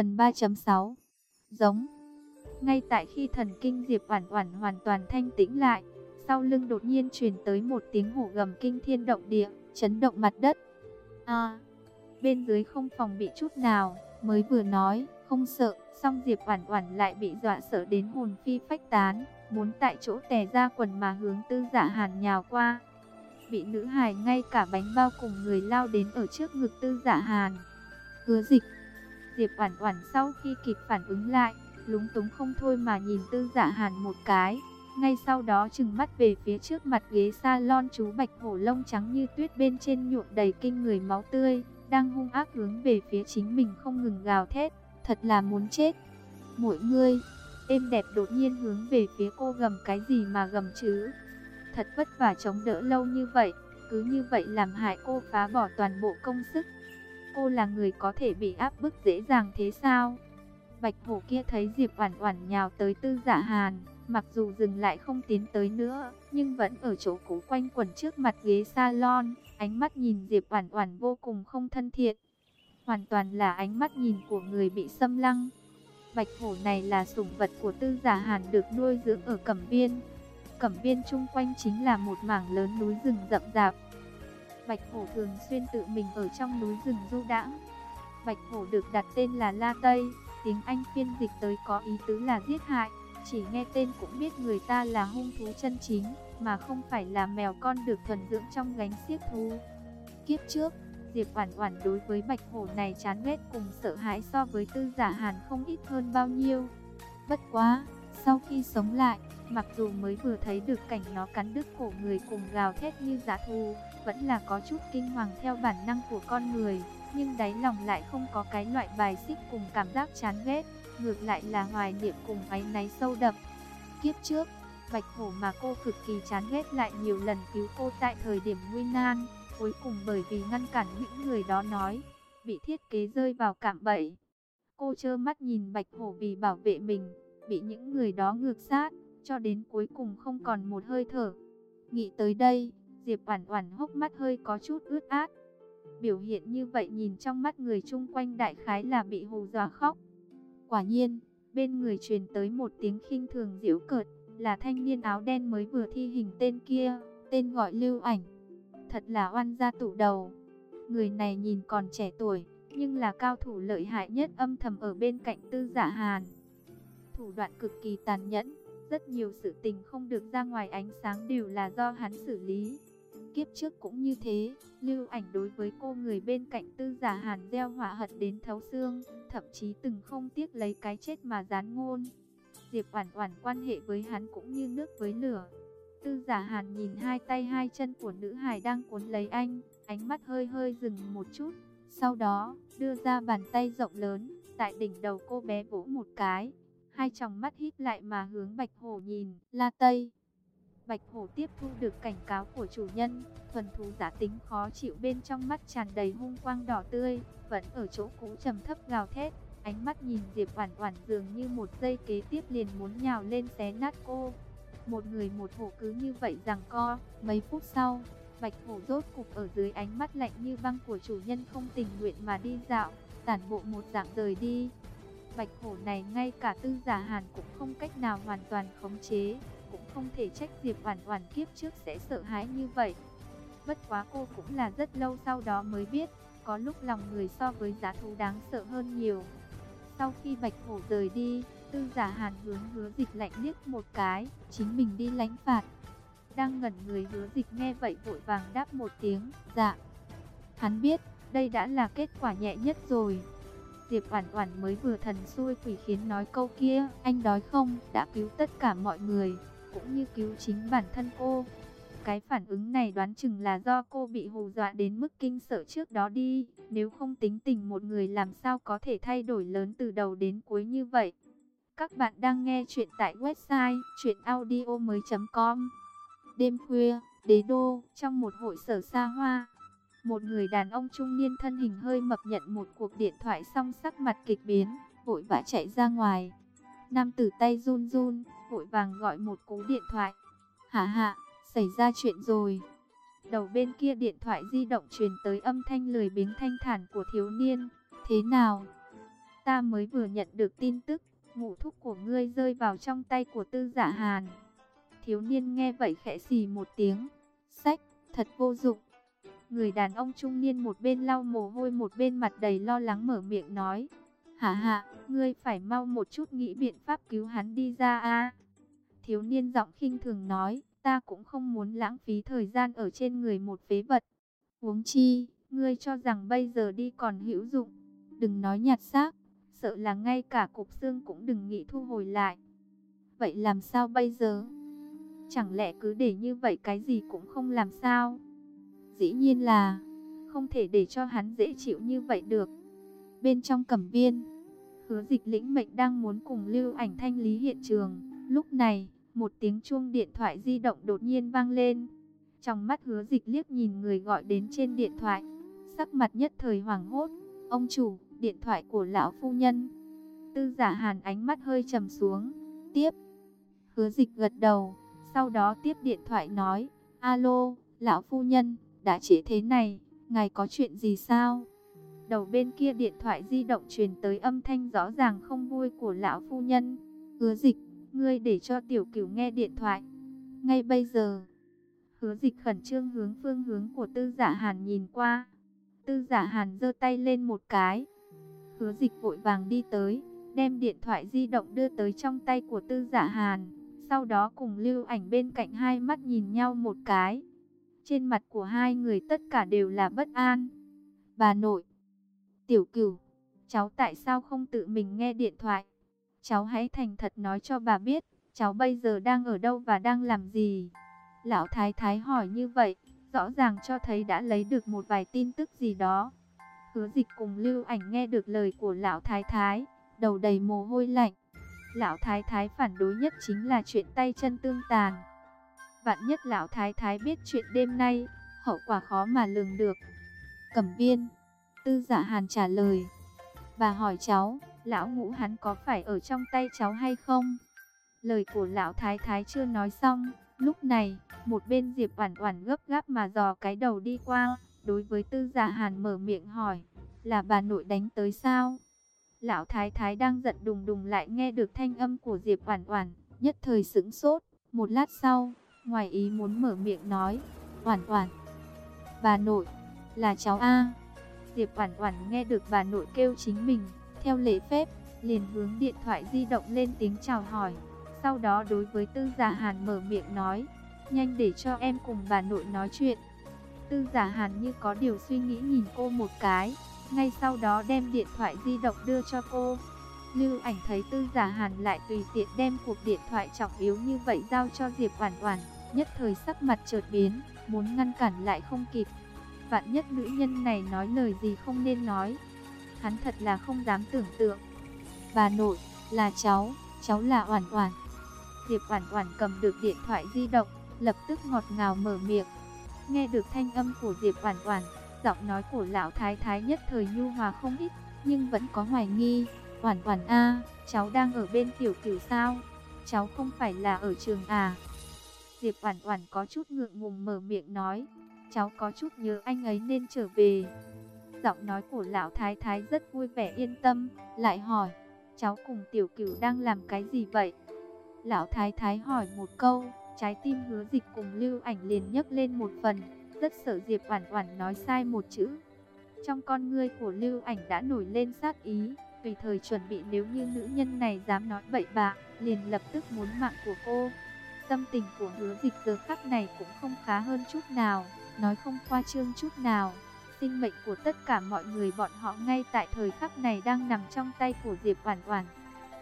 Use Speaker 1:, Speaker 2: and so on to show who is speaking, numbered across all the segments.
Speaker 1: Phần 3.6 Giống Ngay tại khi thần kinh Diệp Oản Oản hoàn toàn thanh tĩnh lại, sau lưng đột nhiên truyền tới một tiếng hổ gầm kinh thiên động địa, chấn động mặt đất. A, bên dưới không phòng bị chút nào, mới vừa nói, không sợ, xong Diệp Oản Oản lại bị dọa sợ đến hồn phi phách tán, muốn tại chỗ tè ra quần mà hướng Tư Dạ Hàn nhào qua. Bị nữ hài ngay cả bánh bao cùng người lao đến ở trước ngực Tư Dạ Hàn. Hứa Dịch Diệp Oản Oản sau khi kịp phản ứng lại, lúng túng không thôi mà nhìn Tư Dạ Hàn một cái, ngay sau đó trừng mắt về phía trước mặt ghế salon chú Bạch Hổ lông trắng như tuyết bên trên nhuộm đầy kinh người máu tươi, đang hung ác hướng về phía chính mình không ngừng gào thét, thật là muốn chết. Mỗi người, êm đẹp đột nhiên hướng về phía cô gầm cái gì mà gầm chứ? Thật vất vả chống đỡ lâu như vậy, cứ như vậy làm hại cô phá bỏ toàn bộ công sức. Cô là người có thể bị áp bức dễ dàng thế sao? Bạch hổ kia thấy Diệp Oản Oản nhào tới Tư Dạ Hàn, mặc dù dừng lại không tiến tới nữa, nhưng vẫn ở chỗ cũ quanh quẩn trước mặt ghế salon, ánh mắt nhìn Diệp Oản Oản vô cùng không thân thiện. Hoàn toàn là ánh mắt nhìn của người bị xâm lăng. Bạch hổ này là sủng vật của Tư Giả Hàn được nuôi dưỡng ở Cẩm Viên. Cẩm Viên chung quanh chính là một mảng lớn núi rừng rậm rạp. Bạch hổ thường xuyên tự mình ở trong núi rừng du đãng. Bạch hổ được đặt tên là La Tây, tiếng Anh phiên dịch tới có ý tứ là giết hại. Chỉ nghe tên cũng biết người ta là hung thú chân chính, mà không phải là mèo con được thuần dưỡng trong gánh xiếc thú. Kiếp trước, Diệp Oản Oản đối với bạch hổ này chán ghét cùng sợ hãi so với Tư Giả Hàn không ít hơn bao nhiêu. Bất quá, sau khi sống lại, mặc dù mới vừa thấy được cảnh nó cắn đứt cổ người cùng gào thét như dã thú, vẫn là có chút kinh hoàng theo bản năng của con người, nhưng đáy lòng lại không có cái loại bài xích cùng cảm giác chán ghét, ngược lại là hoài niệm cùng áy náy sâu đậm. Kiếp trước, Bạch Hổ mà cô cực kỳ chán ghét lại nhiều lần cứu cô tại thời điểm nguy nan, cuối cùng bởi vì ngăn cản những người đó nói, bị thiết kế rơi vào cạm bẫy. Cô trơ mắt nhìn Bạch Hổ vì bảo vệ mình, bị những người đó ngược sát, cho đến cuối cùng không còn một hơi thở. Nghĩ tới đây, Diệp Oản Oản hốc mắt hơi có chút ướt át. Biểu hiện như vậy nhìn trong mắt người chung quanh đại khái là bị hù dọa khóc. Quả nhiên, bên người truyền tới một tiếng khinh thường giễu cợt, là thanh niên áo đen mới vừa thi hình tên kia, tên gọi Lưu Ảnh. Thật là oan gia tủ đầu. Người này nhìn còn trẻ tuổi, nhưng là cao thủ lợi hại nhất âm thầm ở bên cạnh Tư Dạ Hàn. Thủ đoạn cực kỳ tàn nhẫn, rất nhiều sự tình không được ra ngoài ánh sáng đều là do hắn xử lý. Kiếp trước cũng như thế, lưu ảnh đối với cô người bên cạnh tư giả hàn gieo hỏa hận đến thấu xương, thậm chí từng không tiếc lấy cái chết mà dán ngôn. Diệp Oản Oản quan hệ với hắn cũng như nước với lửa. Tư Giả Hàn nhìn hai tay hai chân của nữ hài đang cuốn lấy anh, ánh mắt hơi hơi dừng một chút, sau đó đưa ra bàn tay rộng lớn, tại đỉnh đầu cô bé vỗ một cái, hai tròng mắt híp lại mà hướng Bạch Hổ nhìn, La Tây. Bạch Hổ tiếp thu được cảnh cáo của chủ nhân, thuần thú giả tính khó chịu bên trong mắt tràn đầy hung quang đỏ tươi, vẫn ở chỗ cũ trầm thấp gào thét, ánh mắt nhìn Diệp Oản Oản dường như một giây kế tiếp liền muốn nhào lên xé nát cô. Một người một hổ cứ như vậy rằng co, mấy phút sau, Bạch Hổ rốt cục ở dưới ánh mắt lạnh như băng của chủ nhân không tình nguyện mà đi dạo, tản bộ một dạng rời đi. Bạch Hổ này ngay cả Tư Giả Hàn cũng không cách nào hoàn toàn khống chế, không thể trách Diệp Oản Oản kiếp trước sẽ sợ hãi như vậy. Bất quá cô cũng là rất lâu sau đó mới biết, có lúc lòng người so với giá thú đáng sợ hơn nhiều. Sau khi Bạch Hổ rời đi, Tư Giả Hàn hướng Hứa Dịch lạnh liếc một cái, chính mình đi lãnh phạt. Đang ngẩn người Hứa Dịch nghe vậy vội vàng đáp một tiếng, "Dạ." Hắn biết, đây đã là kết quả nhẹ nhất rồi. Diệp Oản Oản mới vừa thần xui quỷ khiến nói câu kia, anh đói không, đã cứu tất cả mọi người, cũng như cứu chính bản thân cô. Cái phản ứng này đoán chừng là do cô bị hù dọa đến mức kinh sợ trước đó đi, nếu không tính tình một người làm sao có thể thay đổi lớn từ đầu đến cuối như vậy. Các bạn đang nghe chuyện tại website chuyenaudio.com Đêm khuya, đế đô, trong một hội sở xa hoa, một người đàn ông trung niên thân hình hơi mập nhận một cuộc điện thoại xong sắc mặt kịch biến, vội vã chạy ra ngoài. Nam tử tay run run, vội vàng gọi một cú điện thoại. Hạ hạ, xảy ra chuyện rồi. Đầu bên kia điện thoại di động truyền tới âm thanh lười biếng thanh thản của thiếu niên. Thế nào? ta mới vừa nhận được tin tức, ngũ thúc của ngươi rơi vào trong tay của tư giả hàn. Thiếu niên nghe vậy khẽ xì một tiếng, sách, thật vô dụng. Người đàn ông trung niên một bên lau mồ hôi một bên mặt đầy lo lắng mở miệng nói. Hà hạ, ngươi phải mau một chút nghĩ biện pháp cứu hắn đi ra a. Thiếu niên giọng khinh thường nói, ta cũng không muốn lãng phí thời gian ở trên người một phế vật. Huống chi, ngươi cho rằng bây giờ đi còn hữu dụng. Đừng nói nhạt xác, sợ là ngay cả cục xương cũng đừng nghĩ thu hồi lại. Vậy làm sao bây giờ? Chẳng lẽ cứ để như vậy cái gì cũng không làm sao? Dĩ nhiên là không thể để cho hắn dễ chịu như vậy được. Bên trong cẩm viên, hứa dịch lĩnh mệnh đang muốn cùng lưu ảnh thanh lý hiện trường. Lúc này, một tiếng chuông điện thoại di động đột nhiên vang lên. Trong mắt hứa dịch liếc nhìn người gọi đến trên điện thoại. Sắc mặt nhất thời hoảng hốt. Ông chủ, điện thoại của lão phu nhân. Tư giả hàn ánh mắt hơi trầm xuống. Tiếp. Hứa dịch gật đầu. Sau đó tiếp điện thoại nói. Alo, lão phu nhân, đã trễ thế này, ngài có chuyện gì sao? Đầu bên kia điện thoại di động truyền tới âm thanh rõ ràng không vui của lão phu nhân. Hứa dịch, ngươi để cho tiểu cửu nghe điện thoại. Ngay bây giờ, hứa dịch khẩn trương hướng phương hướng của tư giả hàn nhìn qua. Tư giả hàn giơ tay lên một cái. Hứa dịch vội vàng đi tới, đem điện thoại di động đưa tới trong tay của tư giả hàn. Sau đó cùng lưu ảnh bên cạnh hai mắt nhìn nhau một cái. Trên mặt của hai người tất cả đều là bất an. Bà nội, tiểu cửu, cháu tại sao không tự mình nghe điện thoại? Cháu hãy thành thật nói cho bà biết, cháu bây giờ đang ở đâu và đang làm gì? Lão Thái Thái hỏi như vậy, rõ ràng cho thấy đã lấy được một vài tin tức gì đó. Hứa dịch cùng lưu ảnh nghe được lời của Lão Thái Thái, đầu đầy mồ hôi lạnh. Lão Thái Thái phản đối nhất chính là chuyện tay chân tương tàn. Vạn nhất Lão Thái Thái biết chuyện đêm nay, hậu quả khó mà lường được. Cẩm viên, tư giả hàn trả lời. Bà hỏi cháu, lão ngũ hắn có phải ở trong tay cháu hay không? Lời của lão thái thái chưa nói xong, lúc này, một bên Diệp Oản Oản gấp gáp mà dò cái đầu đi qua, đối với Tư Giả Hàn mở miệng hỏi, "Là bà nội đánh tới sao?" Lão thái thái đang giận đùng đùng lại nghe được thanh âm của Diệp Oản Oản, nhất thời sững sốt, một lát sau, ngoài ý muốn mở miệng nói, "Oản Oản, bà nội, là cháu a." Diệp Oản Oản nghe được bà nội kêu chính mình, theo lễ phép, liền hướng điện thoại di động lên tiếng chào hỏi. Sau đó đối với Tư Giả Hàn mở miệng nói, nhanh để cho em cùng bà nội nói chuyện. Tư Giả Hàn như có điều suy nghĩ nhìn cô một cái, ngay sau đó đem điện thoại di động đưa cho cô. Lưu ảnh thấy Tư Giả Hàn lại tùy tiện đem cuộc điện thoại trọng yếu như vậy giao cho Diệp Oản Oản, nhất thời sắc mặt chợt biến, muốn ngăn cản lại không kịp. Vạn nhất nữ nhân này nói lời gì không nên nói, hắn thật là không dám tưởng tượng. Bà nội, là cháu, cháu là Oản Oản. Diệp Oản Oản cầm được điện thoại di động, lập tức ngọt ngào mở miệng. Nghe được thanh âm của Diệp Oản Oản, giọng nói của lão thái thái nhất thời nhu hòa không ít, nhưng vẫn có hoài nghi. "Oản Oản a, cháu đang ở bên tiểu Cửu sao? Cháu không phải là ở trường à?" Diệp Oản Oản có chút ngượng ngùng mở miệng nói, "Cháu có chút nhớ anh ấy nên trở về." Giọng nói của lão thái thái rất vui vẻ yên tâm, lại hỏi, cháu cùng tiểu cửu đang làm cái gì vậy? Lão thái thái hỏi một câu, trái tim hứa dịch cùng lưu ảnh liền nhấc lên một phần, rất sợ Diệp Oản Oản nói sai một chữ. Trong con ngươi của lưu ảnh đã nổi lên sát ý, tùy thời chuẩn bị nếu như nữ nhân này dám nói bậy bạ, liền lập tức muốn mạng của cô. Tâm tình của hứa dịch giờ khắc này cũng không khá hơn chút nào, nói không khoa trương chút nào. Sinh mệnh của tất cả mọi người bọn họ ngay tại thời khắc này đang nằm trong tay của Diệp Oản Oản.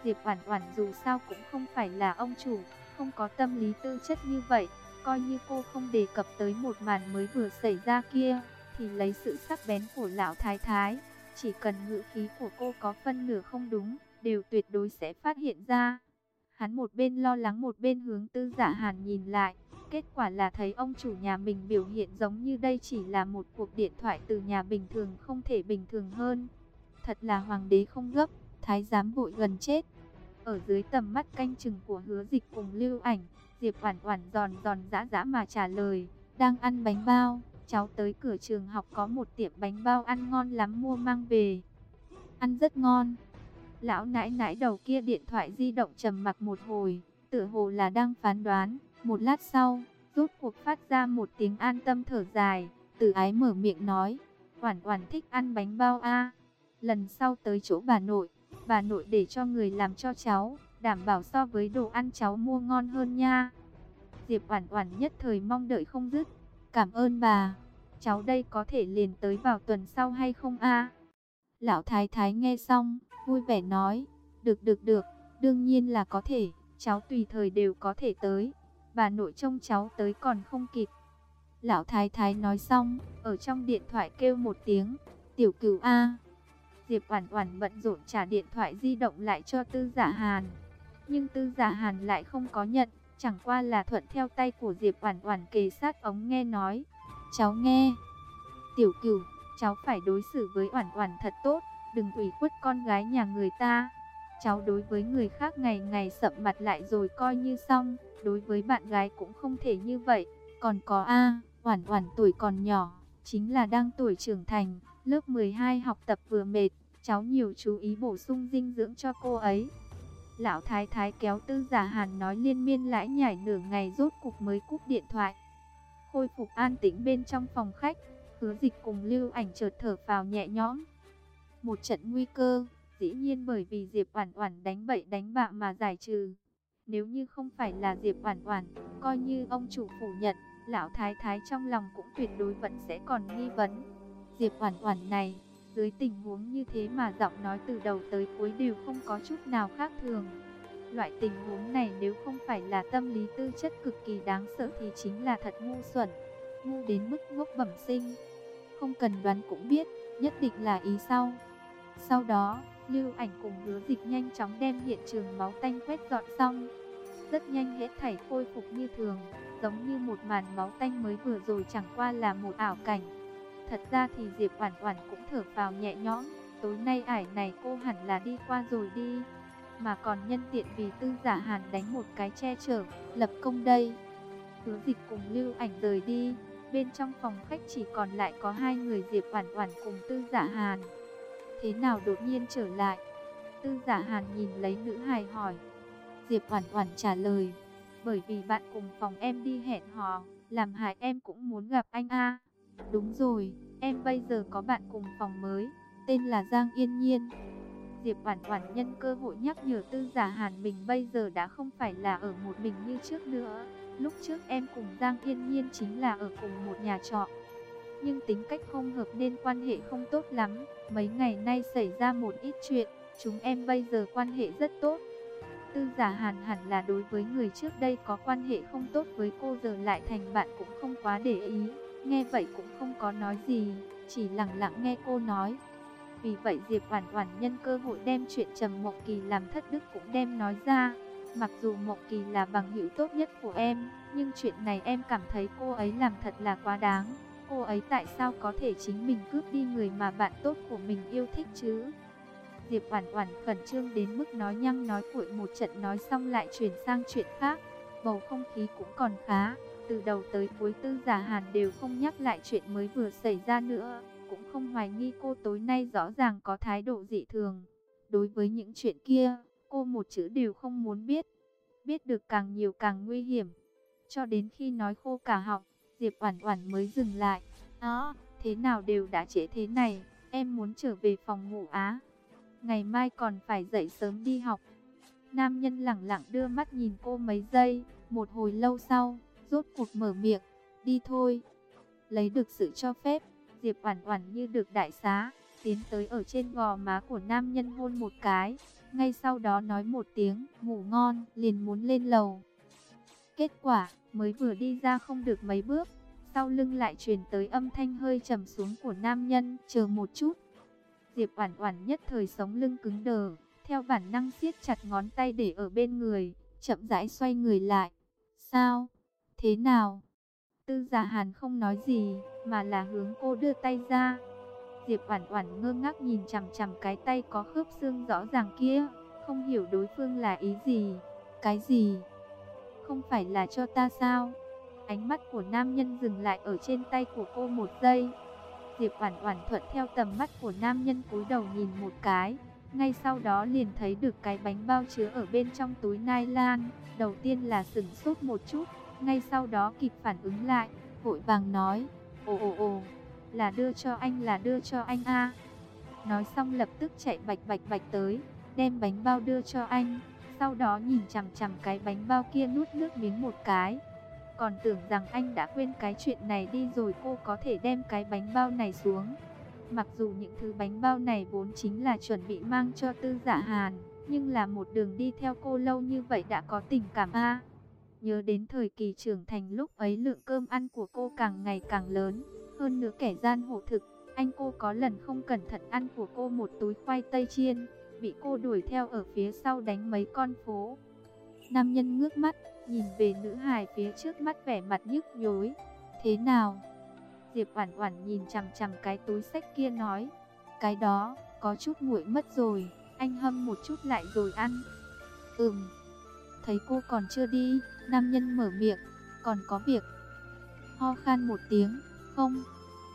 Speaker 1: Diệp Oản Oản dù sao cũng không phải là ông chủ, không có tâm lý tư chất như vậy, coi như cô không đề cập tới một màn mới vừa xảy ra kia, thì lấy sự sắc bén của lão thái thái, chỉ cần ngữ khí của cô có phân nửa không đúng, đều tuyệt đối sẽ phát hiện ra. Hắn một bên lo lắng một bên hướng Tư Giả Hàn nhìn lại, Kết quả là thấy ông chủ nhà mình biểu hiện giống như đây chỉ là một cuộc điện thoại từ nhà bình thường không thể bình thường hơn. Thật là hoàng đế không gấp, thái giám vội gần chết. Ở dưới tầm mắt canh chừng của hứa dịch cùng lưu ảnh, Diệp Oản Oản giòn giòn giã giã mà trả lời, đang ăn bánh bao, cháu tới cửa trường học có một tiệm bánh bao ăn ngon lắm mua mang về. Ăn rất ngon. Lão nãi nãi đầu kia điện thoại di động trầm mặc một hồi, tựa hồ là đang phán đoán. Một lát sau, rốt cuộc phát ra một tiếng an tâm thở dài, từ ái mở miệng nói, Oản Oản thích ăn bánh bao a. Lần sau tới chỗ bà nội, bà nội để cho người làm cho cháu, đảm bảo so với đồ ăn cháu mua ngon hơn nha. Diệp Oản Oản nhất thời mong đợi không dứt. Cảm ơn bà. Cháu đây có thể liền tới vào tuần sau hay không a? Lão Thái Thái nghe xong, vui vẻ nói, "Được được được, đương nhiên là có thể, cháu tùy thời đều có thể tới. Bà nội trông cháu tới còn không kịp." Lão Thái Thái nói xong, ở trong điện thoại kêu một tiếng, "Tiểu Cửu a." Diệp Oản Oản bận rộn trả điện thoại di động lại cho Tư Giả Hàn. Nhưng Tư Giả Hàn lại không có nhận, chẳng qua là thuận theo tay của Diệp Oản Oản kề sát ống nghe nói, "Cháu nghe, Tiểu Cửu, cháu phải đối xử với Oản Oản thật tốt, đừng ủy khuất con gái nhà người ta. Cháu đối với người khác ngày ngày sậm mặt lại rồi coi như xong, đối với bạn gái cũng không thể như vậy. Còn có a, Oản Oản tuổi còn nhỏ, chính là đang tuổi trưởng thành, lớp 12 học tập vừa mệt, cháu nhiều chú ý bổ sung dinh dưỡng cho cô ấy." Lão Thái Thái kéo Tư Giả Hàn nói liên miên lãi nhải nửa ngày rốt cục mới cúp điện thoại. Khôi phục an tĩnh bên trong phòng khách, Hứa Dịch cùng Lưu Ảnh chợt thở phào nhẹ nhõm. Một trận nguy cơ, dĩ nhiên bởi vì Diệp Oản Oản đánh bậy đánh bạ mà giải trừ. Nếu như không phải là Diệp Oản Oản, coi như ông chủ phủ nhận, lão thái thái trong lòng cũng tuyệt đối vẫn sẽ còn nghi vấn. Diệp Oản Oản này, dưới tình huống như thế mà giọng nói từ đầu tới cuối đều không có chút nào khác thường. Loại tình huống này nếu không phải là tâm lý tư chất cực kỳ đáng sợ thì chính là thật ngu xuẩn, ngu đến mức ngốc bẩm sinh. Không cần đoán cũng biết, nhất định là ý sau. Sau đó, Lưu Ảnh cùng Hứa Dịch nhanh chóng đem hiện trường máu tanh quét dọn xong. Rất nhanh hết thảy khôi phục như thường, giống như một màn máu tanh mới vừa rồi chẳng qua là một ảo cảnh. Thật ra thì Diệp Oản Oản cũng thở phào nhẹ nhõm, tối nay ải này cô hẳn là đi qua rồi đi, mà còn nhân tiện vì Tư Giả Hàn đánh một cái che chở, lập công đây. Hứa Dịch cùng Lưu Ảnh rời đi, bên trong phòng khách chỉ còn lại có hai người Diệp Oản Oản cùng Tư Giả Hàn. Thế nào đột nhiên trở lại? Tư Giả Hàn nhìn lấy nữ hài hỏi. Diệp hoàn hoàn trả lời, bởi vì bạn cùng phòng em đi hẹn hò, làm hại em cũng muốn gặp anh a. Đúng rồi, em bây giờ có bạn cùng phòng mới, tên là Giang Yên Nhiên. Diệp hoàn hoàn nhân cơ hội nhắc nhở Tư Giả Hàn mình bây giờ đã không phải là ở một mình như trước nữa. Lúc trước em cùng Giang Yên Nhiên chính là ở cùng một nhà trọ. Nhưng tính cách không hợp nên quan hệ không tốt lắm. Mấy ngày nay xảy ra một ít chuyện, chúng em bây giờ quan hệ rất tốt. Tư giả hàn hẳn là đối với người trước đây có quan hệ không tốt với cô giờ lại thành bạn cũng không quá để ý. Nghe vậy cũng không có nói gì, chỉ lặng lặng nghe cô nói. Vì vậy Diệp Oản Oản nhân cơ hội đem chuyện Trầm Mộng Kỳ làm thất đức cũng đem nói ra. Mặc dù Mộng Kỳ là bằng hữu tốt nhất của em, nhưng chuyện này em cảm thấy cô ấy làm thật là quá đáng. Cô ấy tại sao có thể chính mình cướp đi người mà bạn tốt của mình yêu thích chứ? Diệp Oản Oản khẩn trương đến mức nói nhăng nói cuội một trận nói xong lại chuyển sang chuyện khác. Bầu không khí cũng còn khá, từ đầu tới cuối Tư Giả Hàn đều không nhắc lại chuyện mới vừa xảy ra nữa, cũng không hoài nghi cô tối nay rõ ràng có thái độ dị thường. Đối với những chuyện kia, cô một chữ đều không muốn biết. Biết được càng nhiều càng nguy hiểm. Cho đến khi nói khô cả họng, Diệp Oản Oản mới dừng lại. "Đó, thế nào đều đã trễ thế này, em muốn trở về phòng ngủ á. Ngày mai còn phải dậy sớm đi học." Nam nhân lẳng lặng đưa mắt nhìn cô mấy giây, một hồi lâu sau, rốt cuộc mở miệng, "Đi thôi." Lấy được sự cho phép, Diệp Oản Oản như được đại xá, tiến tới ở trên gò má của nam nhân hôn một cái, ngay sau đó nói một tiếng, "Ngủ ngon", liền muốn lên lầu. Kết quả, mới vừa đi ra không được mấy bước, sau lưng lại truyền tới âm thanh hơi trầm xuống của nam nhân, chờ một chút. Diệp Oản Oản nhất thời sống lưng cứng đờ, theo bản năng siết chặt ngón tay để ở bên người, chậm rãi xoay người lại. "Sao? Thế nào?" Tư Giả Hàn không nói gì, mà là hướng cô đưa tay ra. Diệp Oản Oản ngơ ngác nhìn chằm chằm cái tay có khớp xương rõ ràng kia, không hiểu đối phương là ý gì. "Cái gì?" Không phải là cho ta sao? Ánh mắt của nam nhân dừng lại ở trên tay của cô một giây. Diệp Oản Oản thuận theo tầm mắt của nam nhân cúi đầu nhìn một cái, ngay sau đó liền thấy được cái bánh bao chứa ở bên trong túi nylon. Đầu tiên là sửng sốt một chút, ngay sau đó kịp phản ứng lại, vội vàng nói, ồ ồ ồ, là đưa cho anh là đưa cho anh a. Nói xong lập tức chạy bạch bạch bạch tới, đem bánh bao đưa cho anh, sau đó nhìn chằm chằm cái bánh bao kia nuốt nước miếng một cái. Còn tưởng rằng anh đã quên cái chuyện này đi rồi cô có thể đem cái bánh bao này xuống. Mặc dù những thứ bánh bao này vốn chính là chuẩn bị mang cho tư giả hàn, nhưng là một đường đi theo cô lâu như vậy đã có tình cảm a. Nhớ đến thời kỳ trưởng thành lúc ấy lượng cơm ăn của cô càng ngày càng lớn, hơn nữa kẻ gian hộ thực, anh cô có lần không cẩn thận ăn của cô một túi khoai tây chiên, bị cô đuổi theo ở phía sau đánh mấy con phố. Nam nhân ngước mắt, nhìn về nữ hài phía trước mắt vẻ mặt nhức nhối. Thế nào? Diệp Oản Oản nhìn chằm chằm cái túi sách kia nói, cái đó có chút nguội mất rồi, anh hâm một chút lại rồi ăn. Ừm. Thấy cô còn chưa đi, nam nhân mở miệng, còn có việc. Ho khan một tiếng, không,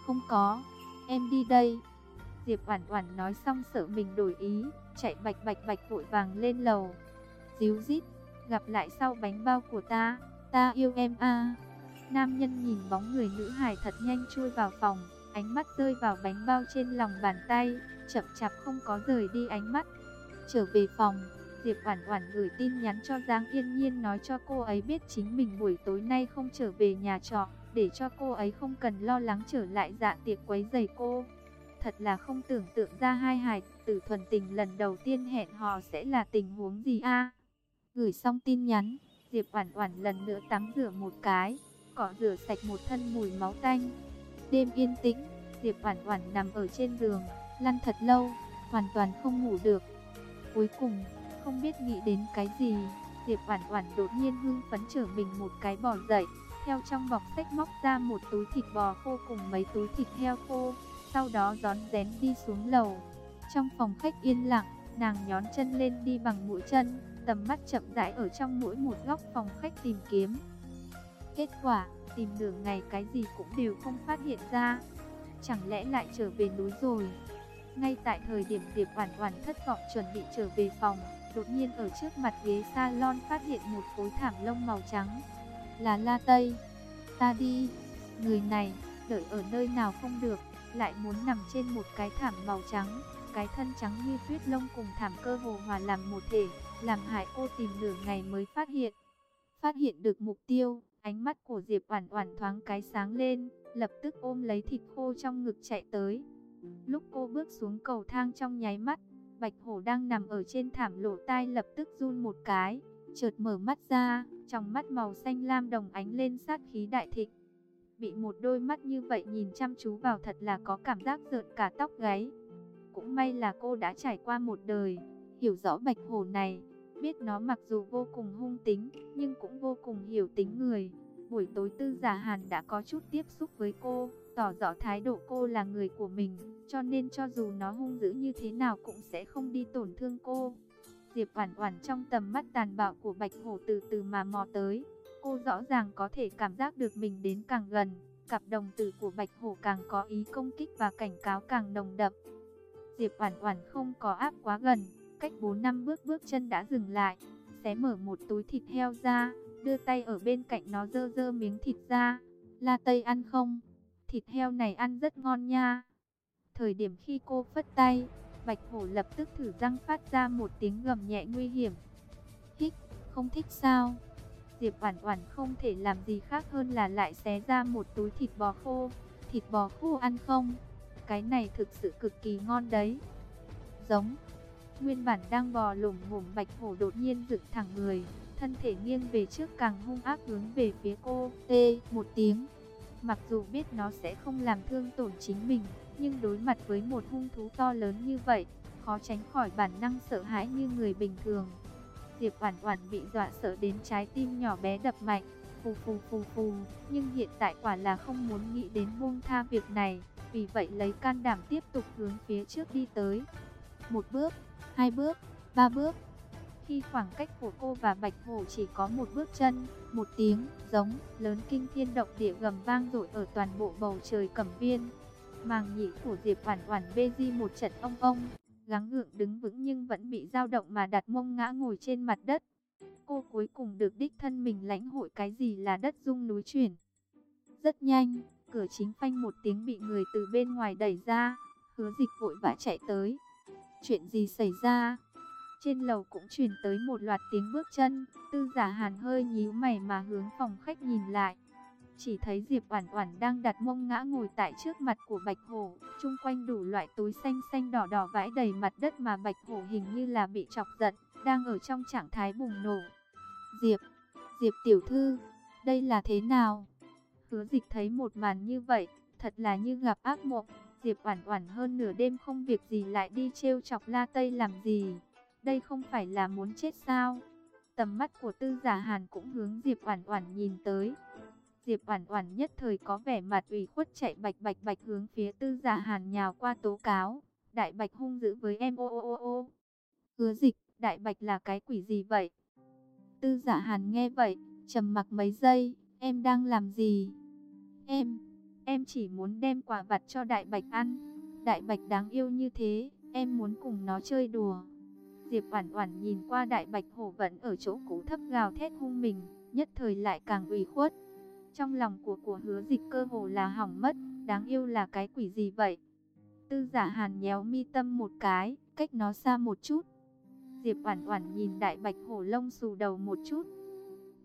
Speaker 1: không có, em đi đây. Diệp Oản Oản nói xong sợ mình đổi ý, chạy bạch bạch bạch vội vàng lên lầu. Díu dít, gặp lại sau bánh bao của ta, ta yêu em a. Nam nhân nhìn bóng người nữ hài thật nhanh chui vào phòng, ánh mắt rơi vào bánh bao trên lòng bàn tay, chậm chạp không có rời đi ánh mắt. Trở về phòng, Diệp Oản Oản gửi tin nhắn cho Giang Yên Nhiên nói cho cô ấy biết chính mình buổi tối nay không trở về nhà trọ, để cho cô ấy không cần lo lắng trở lại dạ tiệc quấy rầy cô. Thật là không tưởng tượng ra hai hài tử thuần tình lần đầu tiên hẹn hò sẽ là tình huống gì a. Gửi xong tin nhắn, Diệp Oản Oản lần nữa tắm rửa một cái, cọ rửa sạch một thân mùi máu tanh. Đêm yên tĩnh, Diệp Oản Oản nằm ở trên giường, lăn thật lâu, hoàn toàn không ngủ được. Cuối cùng, không biết nghĩ đến cái gì, Diệp Oản Oản đột nhiên hưng phấn trở mình một cái bò dậy, theo trong bọc sách móc ra một túi thịt bò khô cùng mấy túi thịt heo khô, sau đó gión rén đi xuống lầu. Trong phòng khách yên lặng, nàng nhón chân lên đi bằng mũi chân, tầm mắt chậm rãi ở trong mỗi một góc phòng khách tìm kiếm. Kết quả, tìm đường ngày cái gì cũng đều không phát hiện ra. Chẳng lẽ lại trở về núi rồi? Ngay tại thời điểm Diệp Oản Oản thất vọng chuẩn bị trở về phòng, đột nhiên ở trước mặt ghế salon phát hiện một khối thảm lông màu trắng. Là La Tây. Ta đi. Người này, đợi ở nơi nào không được, lại muốn nằm trên một cái thảm màu trắng. Cái thân trắng như tuyết lông cùng thảm cơ hồ hòa làm một thể, làm hại cô tìm nửa ngày mới phát hiện. Phát hiện được mục tiêu, ánh mắt của Diệp Oản Oản thoáng cái sáng lên, lập tức ôm lấy thịt khô trong ngực chạy tới. Lúc cô bước xuống cầu thang trong nháy mắt, Bạch Hổ đang nằm ở trên thảm lộ tai lập tức run một cái, chợt mở mắt ra, trong mắt màu xanh lam đồng ánh lên sát khí đại thịnh. Bị một đôi mắt như vậy nhìn chăm chú vào thật là có cảm giác rợn cả tóc gáy. Cũng may là cô đã trải qua một đời, hiểu rõ Bạch Hổ này, biết nó mặc dù vô cùng hung tính, nhưng cũng vô cùng hiểu tính người. Buổi tối tư giả hàn đã có chút tiếp xúc với cô, tỏ rõ thái độ cô là người của mình, cho nên cho dù nó hung dữ như thế nào cũng sẽ không đi tổn thương cô. Diệp Oản Oản trong tầm mắt tàn bạo của Bạch Hổ từ từ mà mò tới, cô rõ ràng có thể cảm giác được mình đến càng gần, cặp đồng tử của Bạch Hổ càng có ý công kích và cảnh cáo càng nồng đậm. Diệp Oản Oản không có áp quá gần, cách 4 năm bước bước chân đã dừng lại, xé mở một túi thịt heo ra, đưa tay ở bên cạnh nó dơ dơ miếng thịt ra. La Tây ăn không? Thịt heo này ăn rất ngon nha. Thời điểm khi cô phất tay, Bạch Hổ lập tức thử răng phát ra một tiếng gầm nhẹ nguy hiểm. Hích, không thích sao? Diệp Oản Oản không thể làm gì khác hơn là lại xé ra một túi thịt bò khô. Thịt bò khô ăn không? Cái này thực sự cực kỳ ngon đấy. Giống. Nguyên bản đang bò lủng ngủm Bạch Hổ đột nhiên dựng thẳng người, thân thể nghiêng về trước càng hung ác hướng về phía cô. Tê, một tiếng. Mặc dù biết nó sẽ không làm thương tổn chính mình, nhưng đối mặt với một hung thú to lớn như vậy, khó tránh khỏi bản năng sợ hãi như người bình thường. Diệp Oản Oản bị dọa sợ đến trái tim nhỏ bé đập mạnh, phù phù phù phù, nhưng hiện tại quả là không muốn nghĩ đến buông tha việc này, vì vậy lấy can đảm tiếp tục hướng phía trước đi tới. Một bước, hai bước, ba bước. Khi khoảng cách của cô và Bạch Hổ chỉ có một bước chân, một tiếng giống lớn kinh thiên động địa gầm vang dội ở toàn bộ bầu trời Cẩm Viên. Màng nhĩ của Diệp Oản Oản bê di một trận ông ông, gắng gượng đứng vững nhưng vẫn bị dao động mà đặt mông ngã ngồi trên mặt đất. Cô cuối cùng được đích thân mình lãnh hội cái gì là đất rung núi chuyển. Rất nhanh, cửa chính phanh một tiếng bị người từ bên ngoài đẩy ra, hứa dịch vội vã chạy tới. Chuyện gì xảy ra? Trên lầu cũng truyền tới một loạt tiếng bước chân, tư giả hàn hơi nhíu mày mà hướng phòng khách nhìn lại. Chỉ thấy Diệp Oản Oản đang đặt mông ngã ngồi tại trước mặt của Bạch Hổ, chung quanh đủ loại túi xanh xanh đỏ đỏ vãi đầy mặt đất mà Bạch Hổ hình như là bị chọc giận, đang ở trong trạng thái bùng nổ. Diệp, Diệp tiểu thư, đây là thế nào? Hứa Dịch thấy một màn như vậy, thật là như gặp ác mộng. Diệp Oản Oản hơn nửa đêm không việc gì lại đi trêu chọc La Tây làm gì? Đây không phải là muốn chết sao? Tầm mắt của Tư Giả Hàn cũng hướng Diệp Oản Oản nhìn tới. Diệp Oản Oản nhất thời có vẻ mặt ủy khuất chạy bạch bạch bạch hướng phía Tư Giả Hàn nhào qua tố cáo. Đại Bạch hung dữ với em ô ô ô ô. Hứa Dịch, Đại Bạch là cái quỷ gì vậy? Tư Giả Hàn nghe vậy, trầm mặc mấy giây, em đang làm gì? Em, em chỉ muốn đem quà vặt cho Đại Bạch ăn. Đại Bạch đáng yêu như thế, em muốn cùng nó chơi đùa. Diệp Oản Oản nhìn qua Đại Bạch hổ vẫn ở chỗ cũ thấp gào thét hung mình, nhất thời lại càng ủy khuất. Trong lòng của của Hứa Dịch cơ hồ là hỏng mất, đáng yêu là cái quỷ gì vậy? Tư Giả Hàn nhéo mi tâm một cái, cách nó xa một chút. Diệp Oản Oản nhìn Đại Bạch hổ lông xù đầu một chút,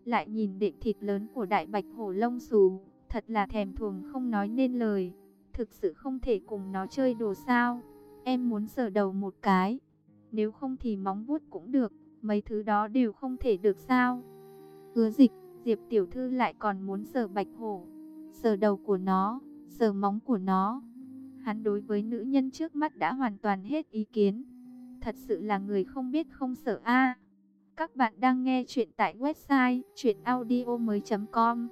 Speaker 1: lại nhìn đệm thịt lớn của Đại Bạch hổ lông xù, thật là thèm thuồng không nói nên lời. Thực sự không thể cùng nó chơi đồ sao? Em muốn sờ đầu một cái. Nếu không thì móng vuốt cũng được, mấy thứ đó đều không thể được sao? Hứa Dịch, Diệp tiểu thư lại còn muốn sờ Bạch hổ, sờ đầu của nó, sờ móng của nó. Hắn đối với nữ nhân trước mắt đã hoàn toàn hết ý kiến. Thật sự là người không biết không sợ a. Các bạn đang nghe chuyện tại website chuyenaudio.com